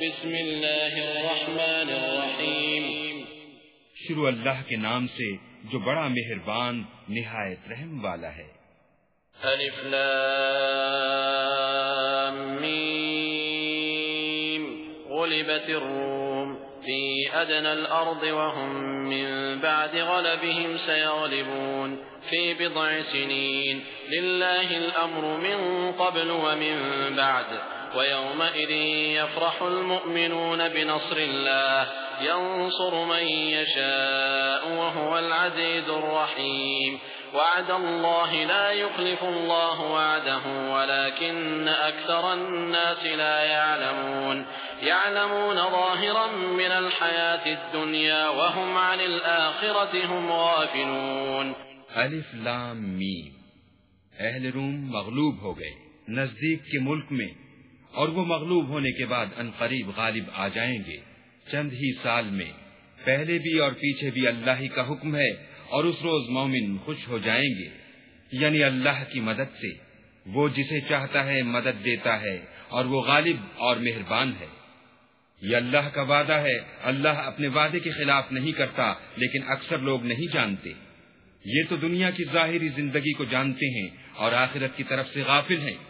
بسم اللہ الرحمن الرحیم۔ شروع اللہ کے نام سے جو بڑا مہربان نہایت رحم والا ہے۔ الف لام میم۔ غلبت الروم في أدنى الأرض وهم من بعد غلبهم سيغلبون في بضع سنين لله الأمر من قبل ومن بعد۔ ويومئذ يفرح المؤمنون بنصر الله، ينصر من يشاء وهو العزيز الرحيم. وعد الله لا يخلف الله وعده، ولكن أكثر الناس لا يعلمون. يعلمون ظاهرا من الحياة الدنيا، وهم عن الآخرة هم غافلون. الف لام میم اہل روم مغلوب ہو گئے، نزدیک کے ملک میں اور وہ مغلوب ہونے کے بعد ان قریب غالب آ جائیں گے۔ چند ہی سال میں پہلے بھی اور پیچھے بھی اللہ ہی کا حکم ہے اور اس روز مومن خوش ہو جائیں گے۔ یعنی اللہ کی مدد سے۔ وہ جسے چاہتا ہے مدد دیتا ہے اور وہ غالب اور مہربان ہے۔ یہ اللہ کا وعدہ ہے۔ اللہ اپنے وعدے کے خلاف نہیں کرتا، لیکن اکثر لوگ نہیں جانتے۔ یہ تو دنیا کی ظاہری زندگی کو جانتے ہیں اور آخرت کی طرف سے غافل ہیں۔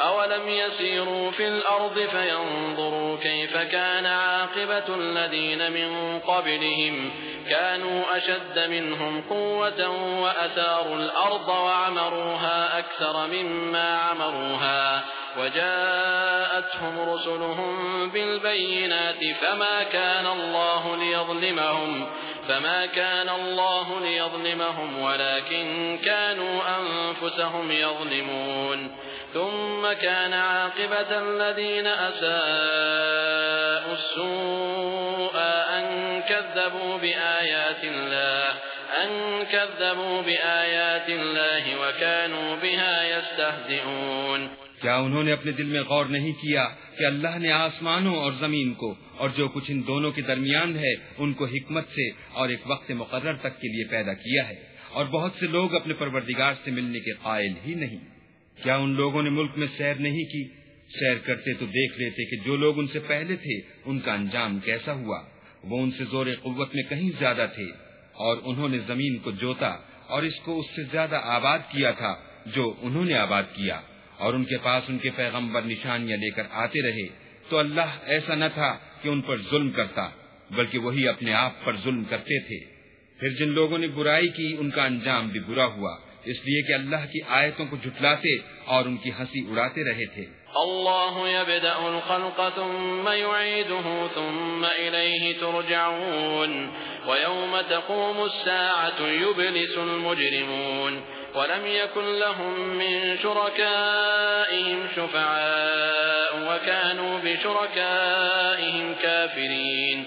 أولم يسيروا في الأرض فينظروا كيف كان عاقبة الذين من قبلهم كانوا أشد منهم قوة وأثاروا الأرض وعمروها أكثر مما عمروها وجاءتهم رسلهم بالبينات فما كان الله ليظلمهم فما كان الله ليظلمهم ولكن كانوا أنفسهم يظلمون ثم كان عاقبة الذين أساءوا السوء أن كذبوا بآيات الله، أن كذبوا بآيات الله وكانوا بها يستهزئون. کیا انہوں نے اپنے دل میں غور نہیں کیا کہ اللہ نے آسمانوں اور زمین کو اور جو کچھ ان دونوں کے درمیان ہے، ان کو حکمت سے اور ایک وقت مقرر تک کے لیے پیدا کیا ہے؟ اور بہت سے لوگ اپنے پروردگار سے ملنے کے قائل ہی نہیں۔ کیا ان لوگوں نے ملک میں سیر نہیں کی؟ سیر کرتے تو دیکھ لیتے کہ جو لوگ ان سے پہلے تھے، ان کا انجام کیسا ہوا؟ وہ ان سے زور قوت میں کہیں زیادہ تھے اور انہوں نے زمین کو جوتا اور اس کو اس سے زیادہ آباد کیا تھا جو انہوں نے آباد کیا۔ اور ان کے پاس ان کے پیغمبر نشانیاں لے کر آتے رہے۔ تو اللہ ایسا نہ تھا کہ ان پر ظلم کرتا، بلکہ وہی اپنے آپ پر ظلم کرتے تھے۔ پھر جن لوگوں نے برائی کی، ان کا انجام بھی برا ہوا۔ اس لیے کہ اللہ کی آیتوں کو جھٹلاتے اور ان کی ہنسی اڑاتے رہے تھے۔ اللہ يبدأ الخلق ثم يعيده ثم إليه ترجعون ويوم تقوم الساعة يبلس المجرمون ولم يكن لهم من شركائهم شفعاء وكانوا بشركائهم كافرين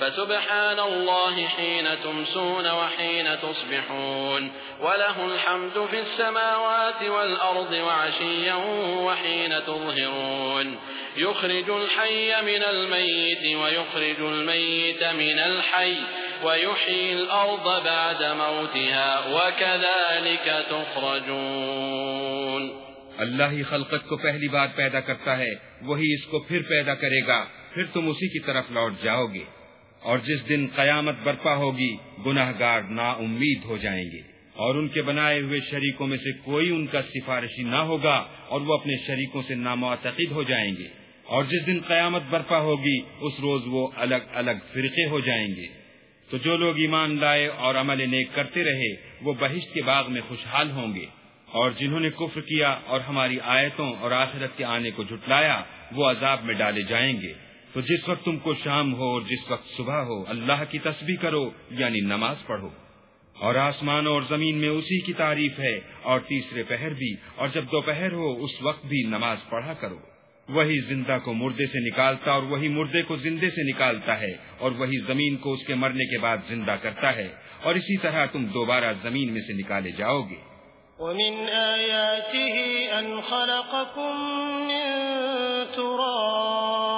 فسبحان الله حين تمسون وحين تصبحون. وله الحمد في السماوات والأرض وعشيا وحين تظهرون. يخرج الحي من الميت ويخرج الميت من الحي ويحيي الأرض بعد موتها وكذلك تخرجون. اللہ ہی خلقت کو پہلی بار پیدا کرتا ہے، وہی اس کو پھر پیدا کرے گا، پھر تم اسی کی طرف لوٹ جاؤ گے۔ اور جس دن قیامت برپا ہوگی گناہ گار نا امید ہو جائیں گے۔ اور ان کے بنائے ہوئے شریکوں میں سے کوئی ان کا سفارشی نہ ہوگا اور وہ اپنے شریکوں سے نامعتقد ہو جائیں گے۔ اور جس دن قیامت برپا ہوگی، اس روز وہ الگ الگ فرقے ہو جائیں گے۔ تو جو لوگ ایمان لائے اور عمل نیک کرتے رہے، وہ بہشت کے باغ میں خوشحال ہوں گے۔ اور جنہوں نے کفر کیا اور ہماری آیتوں اور آخرت کے آنے کو جھٹلایا، وہ عذاب میں ڈالے جائیں گے۔ تو جس وقت تم کو شام ہو اور جس وقت صبح ہو، اللہ کی تسبیح کرو یعنی نماز پڑھو۔ اور آسمان اور زمین میں اسی کی تعریف ہے، اور تیسرے پہر بھی، اور جب دوپہر ہو، اس وقت بھی نماز پڑھا کرو۔ وہی زندہ کو مردے سے نکالتا، اور وہی مردے کو زندے سے نکالتا ہے، اور وہی زمین کو اس کے مرنے کے بعد زندہ کرتا ہے۔ اور اسی طرح تم دوبارہ زمین میں سے نکالے جاؤ گے۔ ومن آياته أن خلقكم من تراب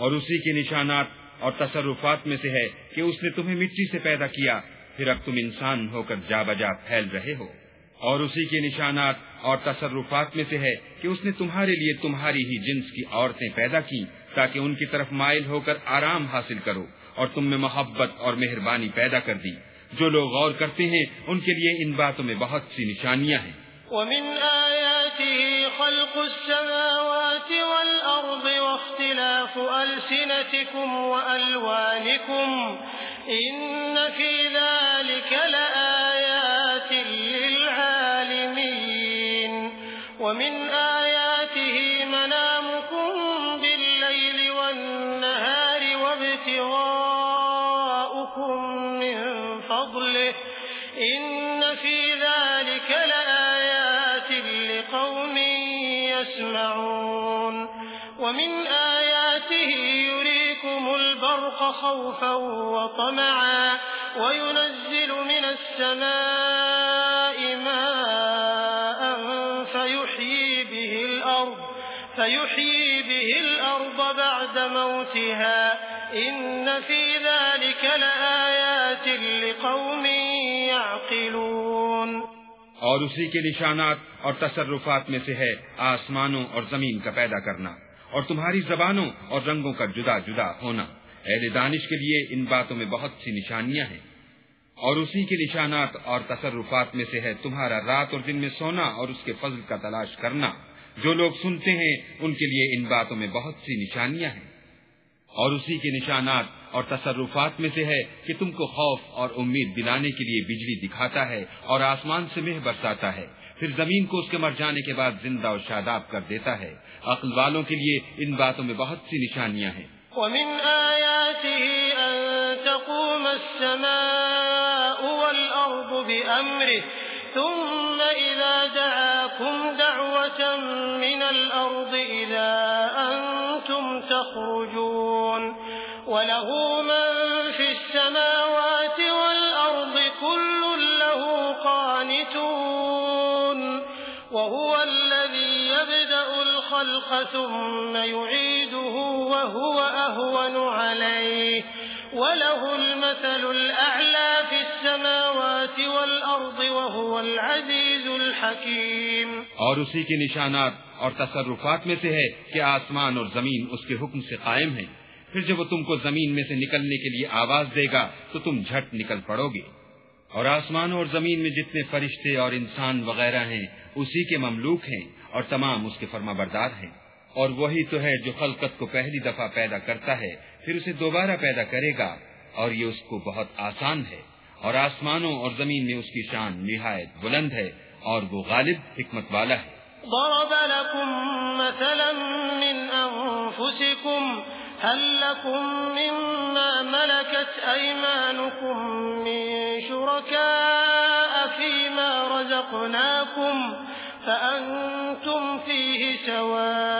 اور اسی کے نشانات اور تصرفات میں سے ہے کہ اس نے تمہیں مٹی سے پیدا کیا۔ پھر اب تم انسان ہو کر جا بجا پھیل رہے ہو۔ اور اسی کے نشانات اور تصرفات میں سے ہے کہ اس نے تمہارے لیے تمہاری ہی جنس کی عورتیں پیدا کی تاکہ ان کی طرف مائل ہو کر آرام حاصل کرو اور تم میں محبت اور مہربانی پیدا کر دی۔ جو لوگ غور کرتے ہیں، ان کے لیے ان باتوں میں بہت سی نشانیاں ہیں۔ ومن آياته خلق السماوات والأرض واختلاف ألسنتكم وألوانكم إن في خوفا وطمعا وينزل من السماء ماء فيحيي به الأرض فيحيي به الأرض بعد موتها إن في ذلك لآيات لقوم يعقلون اور اسی کے نشانات اور تصرفات میں سے ہے آسمانوں اور زمین کا پیدا کرنا اور تمہاری زبانوں اور رنگوں کا جدا جدا ہونا۔ اہل دانش کے لیے ان باتوں میں بہت سی نشانیاں ہیں۔ اور اسی کے نشانات اور تصرفات میں سے ہے تمہارا رات اور دن میں سونا اور اس کے فضل کا تلاش کرنا۔ جو لوگ سنتے ہیں، ان کے لیے ان باتوں میں بہت سی نشانیاں ہیں۔ اور اسی کے نشانات اور تصرفات میں سے ہے کہ تم کو خوف اور امید دلانے کے لیے بجلی دکھاتا ہے اور آسمان سے مہ برساتا ہے۔ پھر زمین کو اس کے مر جانے کے بعد زندہ اور شاداب کر دیتا ہے۔ عقل والوں کے لیے ان باتوں میں بہت سی نشانیاں ہیں۔ ومن آياته أن تقوم السماء والأرض بأمره، ثم إذا دعاكم دعوة من الأرض إذا أنتم تخرجون. وله من ثم يعيده وهو أهون عليه. وله المثل الأعلى في السماوات والأرض وهو العزيز الحكيم. اور اسی کے نشانات اور تصرفات میں سے ہے کہ آسمان اور زمین اس کے حکم سے قائم ہیں. پھر جب وہ تم کو زمین میں سے نکلنے کے لیے آواز دے گا، تو تم جھٹ نکل پڑو گے. اور آسمان اور زمین میں جتنے فرشتے اور انسان وغیرہ ہیں، اسی کے مملوک ہیں اور تمام اس کے فرما بردار ہیں. اور وہی تو ہے جو خلقت کو پہلی دفعہ پیدا کرتا ہے، پھر اسے دوبارہ پیدا کرے گا، اور یہ اس کو بہت آسان ہے۔ اور آسمانوں اور زمین میں اس کی شان نہایت بلند ہے، اور وہ غالب حکمت والا ہے۔ ضرب لكم مثلا من أنفسكم، هل لكم مما ملكت أيمانكم من شركاء فيما رزقناكم، فأنتم فيه سواء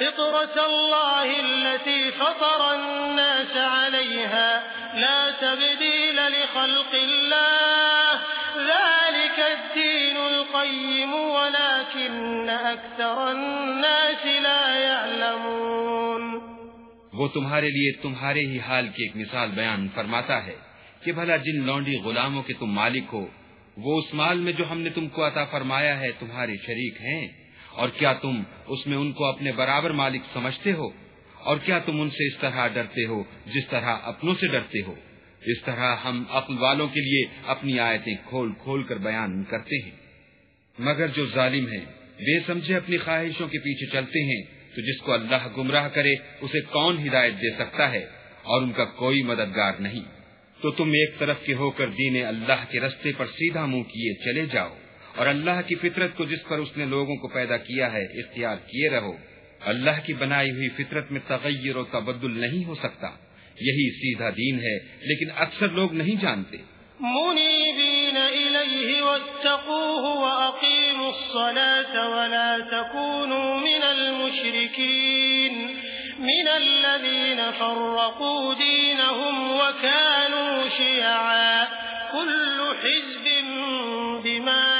فطرة الله التي فطر الناس عليها لا تبديل لخلق الله. ذلك الدين القيم، ولكن أكثر الناس لا يعلمون. وہ تمہارے لیے تمہارے ہی حال کی ایک مثال بیان فرماتا ہے کہ بھلا جن لونڈی غلاموں کے تم مالک ہو، وہ اس مال میں جو ہم نے تم کو عطا فرمایا ہے تمہارے شریک ہیں۔ اور کیا تم اس میں ان کو اپنے برابر مالک سمجھتے ہو؟ اور کیا تم ان سے اس طرح ڈرتے ہو جس طرح اپنوں سے ڈرتے ہو؟ اس طرح ہم عقل والوں کے لیے اپنی آیتیں کھول کھول کر بیان کرتے ہیں۔ مگر جو ظالم ہیں، بے سمجھے اپنی خواہشوں کے پیچھے چلتے ہیں۔ تو جس کو اللہ گمراہ کرے، اسے کون ہدایت دے سکتا ہے؟ اور ان کا کوئی مددگار نہیں۔ تو تم ایک طرف کے ہو کر دین اللہ کے رستے پر سیدھا منہ کیے چلے جاؤ۔ اور اللہ کی فطرت کو جس پر اس نے لوگوں کو پیدا کیا ہے، اختیار کیے رہو۔ اللہ کی بنائی ہوئی فطرت میں تغیر و تبدل نہیں ہو سکتا۔ یہی سیدھا دین ہے، لیکن اکثر لوگ نہیں جانتے۔ منيبين إليه واتقوه وأقيموا الصلاة ولا تكونوا من المشركين من الذين فرقوا دينهم وكانوا شيعا كل حزب بما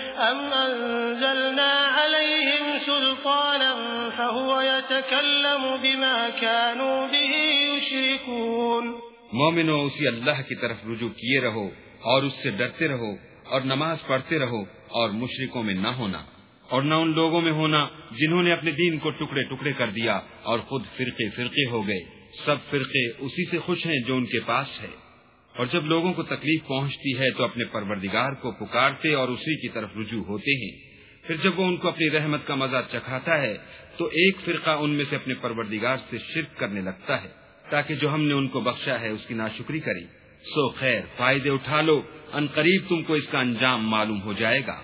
أم أنزلنا عليهم سلطانا فهو يتكلم بما كانوا به يشركون مومنو اسی اللہ کی طرف رجوع کیے رہو اور اس سے ڈرتے رہو اور نماز پڑھتے رہو اور مشرکوں میں نہ ہونا اور نہ ان لوگوں میں ہونا جنہوں نے اپنے دین کو ٹکڑے ٹکڑے کر دیا اور خود فرقے فرقے ہو گئے۔ سب فرقے اسی سے خوش ہیں جو ان کے پاس ہے۔ اور جب لوگوں کو تکلیف پہنچتی ہے تو اپنے پروردگار کو پکارتے اور اسی کی طرف رجوع ہوتے ہیں۔ پھر جب وہ ان کو اپنی رحمت کا مزہ چکھاتا ہے، تو ایک فرقہ ان میں سے اپنے پروردگار سے شرک کرنے لگتا ہے، تاکہ جو ہم نے ان کو بخشا ہے اس کی ناشکری کری سو خیر، فائدے اٹھا لو، ان قریب تم کو اس کا انجام معلوم ہو جائے گا۔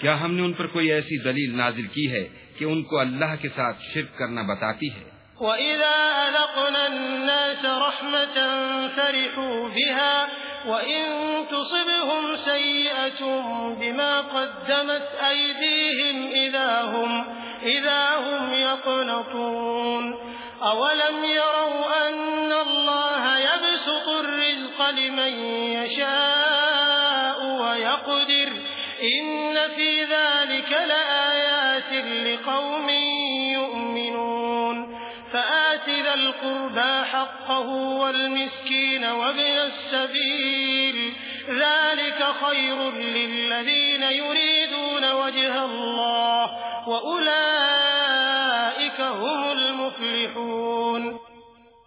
کیا ہم نے ان پر کوئی ایسی دلیل نازل کی ہے کہ ان کو اللہ کے ساتھ شرک کرنا بتاتی ہے؟ وَإِذَا أَذَقْنَا النَّاسَ رَحْمَةً فَرِحُوا بِهَا وَإِن تُصِبْهُمْ سَيِّئَةٌ بِمَا قَدَّمَتْ أَيْدِيهِمْ إِذَا هُمْ إِذَا هُمْ يَقْنَطُونَ أَوَلَمْ يَرَوْا أَنَّ اللَّهَ يَبْسُطُ الرِّزْقَ لِمَن يَشَاءُ وَيَقْدِرُ إِنَّ فِي ذَلِكَ لَآيَاتٍ لِقَوْمٍ يُؤْمِنُونَ القربى حقه والمسكين وابن السبيل ذلك خير للذين يريدون وجه الله وأولئك هم المفلحون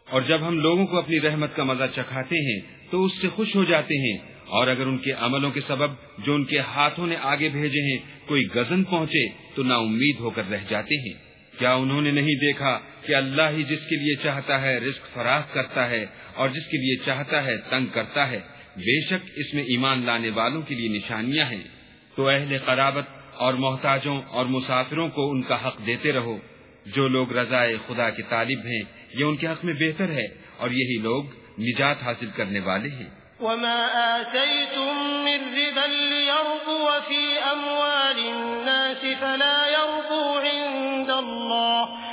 اور جب ہم لوگوں کو اپنی رحمت کا مزہ چکھاتے ہیں تو اس سے خوش ہو جاتے ہیں اور اگر ان کے عملوں کے سبب جو ان کے ہاتھوں نے آگے بھیجے ہیں کوئی گزن پہنچے تو نا امید ہو کر رہ جاتے ہیں۔ کیا انہوں نے نہیں دیکھا کہ اللہ ہی جس کے لیے چاہتا ہے رزق فراخ کرتا ہے اور جس کے لیے چاہتا ہے تنگ کرتا ہے، بے شک اس میں ایمان لانے والوں کے لیے نشانیاں ہیں۔ تو اہل قرابت اور محتاجوں اور مسافروں کو ان کا حق دیتے رہو۔ جو لوگ رضائے خدا کے طالب ہیں، یہ ان کے حق میں بہتر ہے اور یہی لوگ نجات حاصل کرنے والے ہیں۔ وما آتيتم من ربا ليربو في أموال الناس فلا يربو عند الله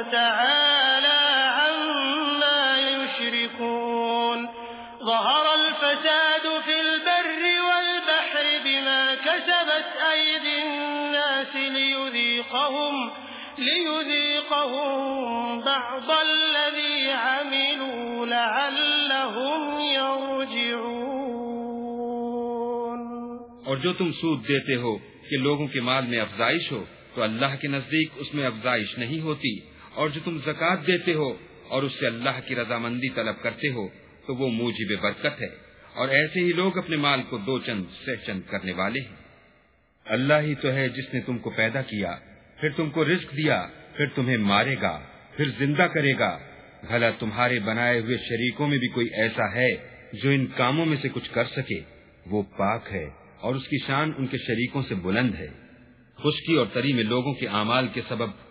وتعالى عما يشركون. ظهر الفساد في البر والبحر بما كسبت أيدي الناس ليذيقهم ليذيقهم بعض الذي عملوا لعلهم يرجعون. اور جو تم سود دیتے ہو کہ لوگوں کے مال میں افزائش ہو، تو اللہ کے نزدیک اس میں افزائش نہیں ہوتی۔ اور جو تم زکات دیتے ہو اور اس سے اللہ کی رضامندی طلب کرتے ہو، تو وہ موجب برکت ہے۔ اور ایسے ہی لوگ اپنے مال کو دو چند سہ چند کرنے والے ہیں۔ اللہ ہی تو ہے جس نے تم کو پیدا کیا، پھر تم کو رزق دیا، پھر تمہیں مارے گا، پھر زندہ کرے گا۔ بھلا تمہارے بنائے ہوئے شریکوں میں بھی کوئی ایسا ہے جو ان کاموں میں سے کچھ کر سکے۔ وہ پاک ہے اور اس کی شان ان کے شریکوں سے بلند ہے۔ خشکی اور تری میں لوگوں کے اعمال کے سبب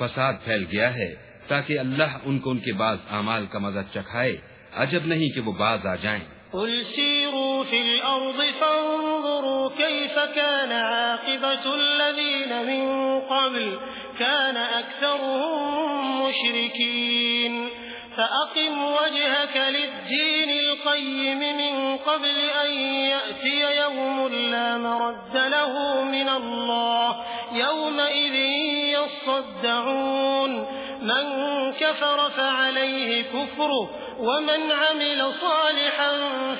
فساد پھیل گیا ہے تاکہ اللہ ان کو ان کے بعض اعمال کا مزہ چکھائے۔ عجب نہیں کہ وہ باز آ جائیں۔ قل سيروا في الأرض فانظروا كيف كان عاقبة الذين من قبل كان أكثرهم مشركين فأقم وجهك للدين القيم من قبل أن يأتي يوم لا مرد له من الله يومئذ يصدعون من كفر فعليه كفره، ومن عمل صالحا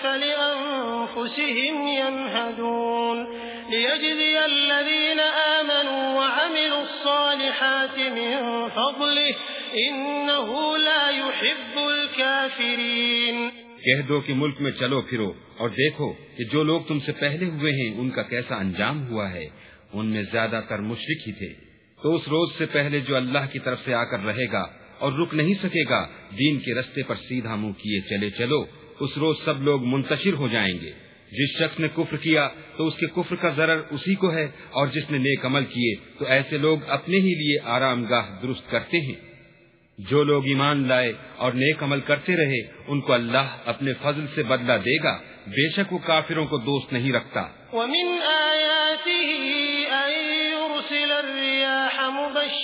فلأنفسهم يمهدون ليجزي الذين آمنوا وعملوا الصالحات من فضله، إنه لا يحب الكافرين. کہہ دو کہ ملک میں چلو پھرو اور دیکھو کہ جو لوگ تم سے پہلے ہوئے ہیں، ان کا کیسا انجام ہوا ہے؟ ان میں زیادہ تر مشرک ہی تھے۔ تو اس روز سے پہلے جو اللہ کی طرف سے آ کر رہے گا اور رک نہیں سکے گا، دین کے رستے پر سیدھا منہ کیے چلے چلو، اس روز سب لوگ منتشر ہو جائیں گے۔ جس شخص نے کفر کیا تو اس کے کفر کا ضرر اسی کو ہے، اور جس نے نیک عمل کیے تو ایسے لوگ اپنے ہی لیے آرام گاہ درست کرتے ہیں۔ جو لوگ ایمان لائے اور نیک عمل کرتے رہے، ان کو اللہ اپنے فضل سے بدلہ دے گا۔ بے شک وہ کافروں کو دوست نہیں رکھتا۔ ومن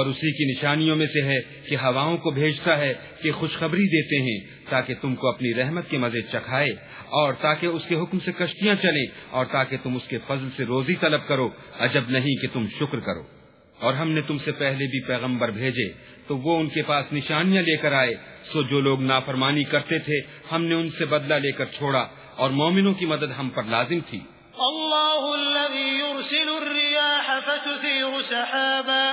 اور اسی کی نشانیوں میں سے ہے کہ ہواؤں کو بھیجتا ہے کہ خوشخبری دیتے ہیں تاکہ تم کو اپنی رحمت کے مزے چکھائے اور تاکہ اس کے حکم سے کشتیاں چلیں اور تاکہ تم اس کے فضل سے روزی طلب کرو، عجب نہیں کہ تم شکر کرو۔ اور ہم نے تم سے پہلے بھی پیغمبر بھیجے، تو وہ ان کے پاس نشانیاں لے کر آئے۔ سو جو لوگ نافرمانی کرتے تھے، ہم نے ان سے بدلہ لے کر چھوڑا اور مومنوں کی مدد ہم پر لازم تھی۔ الله الذي يرسل الرياح فتثير سحابا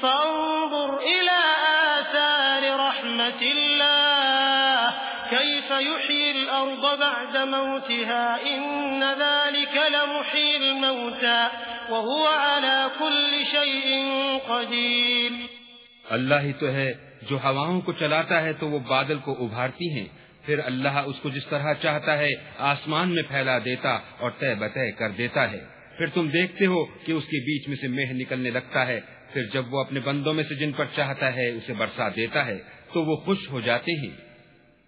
فانظر إلى آثار رحمة الله. كيف يحيي الأرض بعد موتها؟ إن ذلك لمحيي الموتى. وهو على كل شيء قدير. اللہ ہی تو ہے جو ہواؤں کو چلاتا ہے تو وہ بادل کو ابھارتی ہیں۔ پھر اللہ اس کو جس طرح چاہتا ہے آسمان میں پھیلا دیتا اور طے بتہ کر دیتا ہے۔ پھر تم دیکھتے ہو کہ اس کے بیچ میں سے مہ نکلنے لگتا ہے۔ پھر جب وہ اپنے بندوں میں سے جن پر چاہتا ہے اسے برسا دیتا ہے، تو وہ خوش ہو جاتے ہیں۔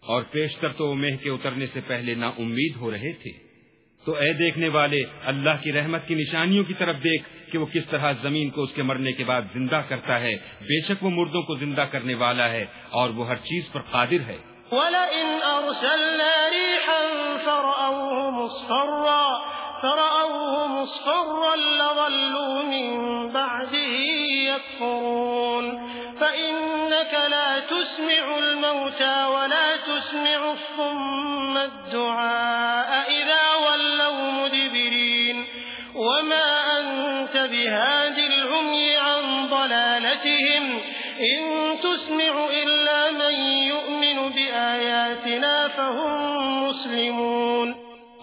اور پیشتر تو وہ مہ کے اترنے سے پہلے نا امید ہو رہے تھے۔ تو اے دیکھنے والے، اللہ کی رحمت کی نشانیوں کی طرف دیکھ کہ وہ کس طرح زمین کو اس کے مرنے کے بعد زندہ کرتا ہے۔ بے شک وہ مردوں کو زندہ کرنے والا ہے اور وہ ہر چیز پر قادر ہے۔ ولئن أرسلنا ريحا فرأوه مصفرا فرأوه مصفرا لظلوا من بعده يكفرون. فإنك لا تسمع الموتى ولا تسمع الصم الدعاء.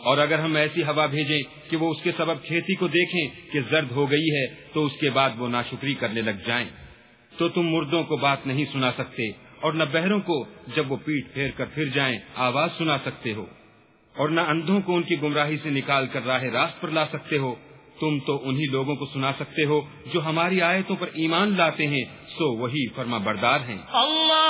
اور اگر ہم ایسی ہوا بھیجیں کہ وہ اس کے سبب کھیتی کو دیکھیں کہ زرد ہو گئی ہے، تو اس کے بعد وہ ناشکری کرنے لگ جائیں۔ تو تم مردوں کو بات نہیں سنا سکتے اور نہ بہروں کو جب وہ پیٹ پھیر کر پھر جائیں، آواز سنا سکتے ہو۔ اور نہ اندھوں کو ان کی گمراہی سے نکال کر راہ راست پر لا سکتے ہو۔ تم تو انہی لوگوں کو سنا سکتے ہو جو ہماری آیتوں پر ایمان لاتے ہیں، سو وہی فرما بردار ہیں۔ اللہ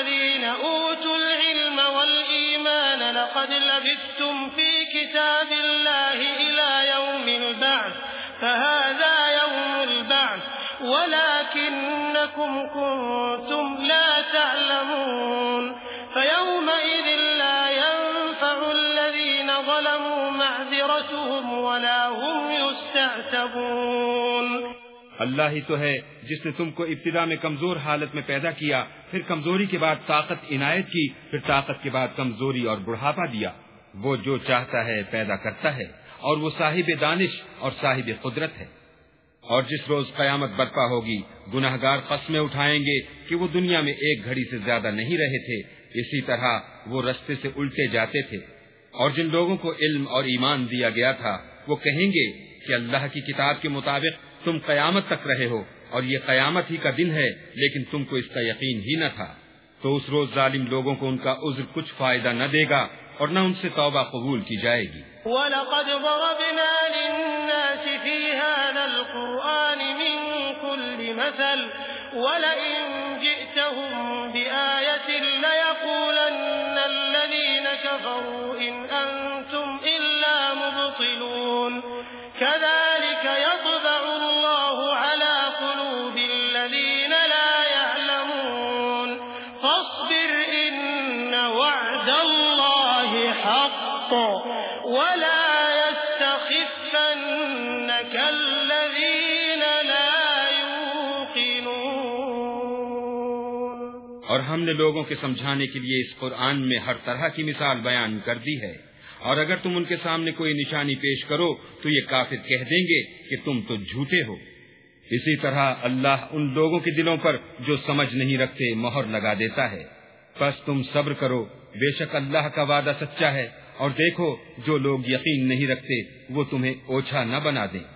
لقد لبثتم في كتاب الله إلى يوم البعث، فهذا يوم البعث، ولكنكم كنتم لا تعلمون، فيومئذ لا ينفع الذين ظلموا معذرتهم ولا هم يستعتبون. اللہ ہی تو ہے جس نے تم کو ابتدا میں کمزور حالت میں پیدا کیا، پھر کمزوری کے بعد طاقت عنایت کی، پھر طاقت کے بعد کمزوری اور بڑھاپا دیا۔ وہ جو چاہتا ہے پیدا کرتا ہے، اور وہ صاحب دانش اور صاحب قدرت ہے۔ اور جس روز قیامت برپا ہوگی گناہ گار قسمیں اٹھائیں گے کہ وہ دنیا میں ایک گھڑی سے زیادہ نہیں رہے تھے، اسی طرح وہ رستے سے الٹے جاتے تھے۔ اور جن لوگوں کو علم اور ایمان دیا گیا تھا، وہ کہیں گے کہ اللہ کی کتاب کے مطابق تم قیامت تک رہے ہو۔ اور یہ قیامت ہی کا دن ہے، لیکن تم کو اس کا یقین ہی نہ تھا۔ تو اس روز ظالم لوگوں کو ان کا عذر کچھ فائدہ نہ دے گا اور نہ ان سے توبہ قبول کی جائے گی۔ وَلَقَدْ ضَرَبْنَا لِلنَّاسِ فِي هَذَا الْقُرْآنِ مِنْ كُلِّ مَثَلٍ وَلَئِن جِئْتَهُمْ بِآيَةٍ حَقٌّ وَلَا يَسْتَخِفَّنَّكَ الَّذِينَ لَا يُوقِنُونَ. اور ہم نے لوگوں کے سمجھانے کے لیے اس قرآن میں ہر طرح کی مثال بیان کر دی ہے۔ اور اگر تم ان کے سامنے کوئی نشانی پیش کرو، تو یہ کافر کہہ دیں گے کہ تم تو جھوٹے ہو۔ اسی طرح اللہ ان لوگوں کے دلوں پر جو سمجھ نہیں رکھتے، مہر لگا دیتا ہے۔ بس تم صبر کرو، بے شک اللہ کا وعدہ سچا ہے۔ اور دیکھو جو لوگ یقین نہیں رکھتے وہ تمہیں اوچھا نہ بنا دیں۔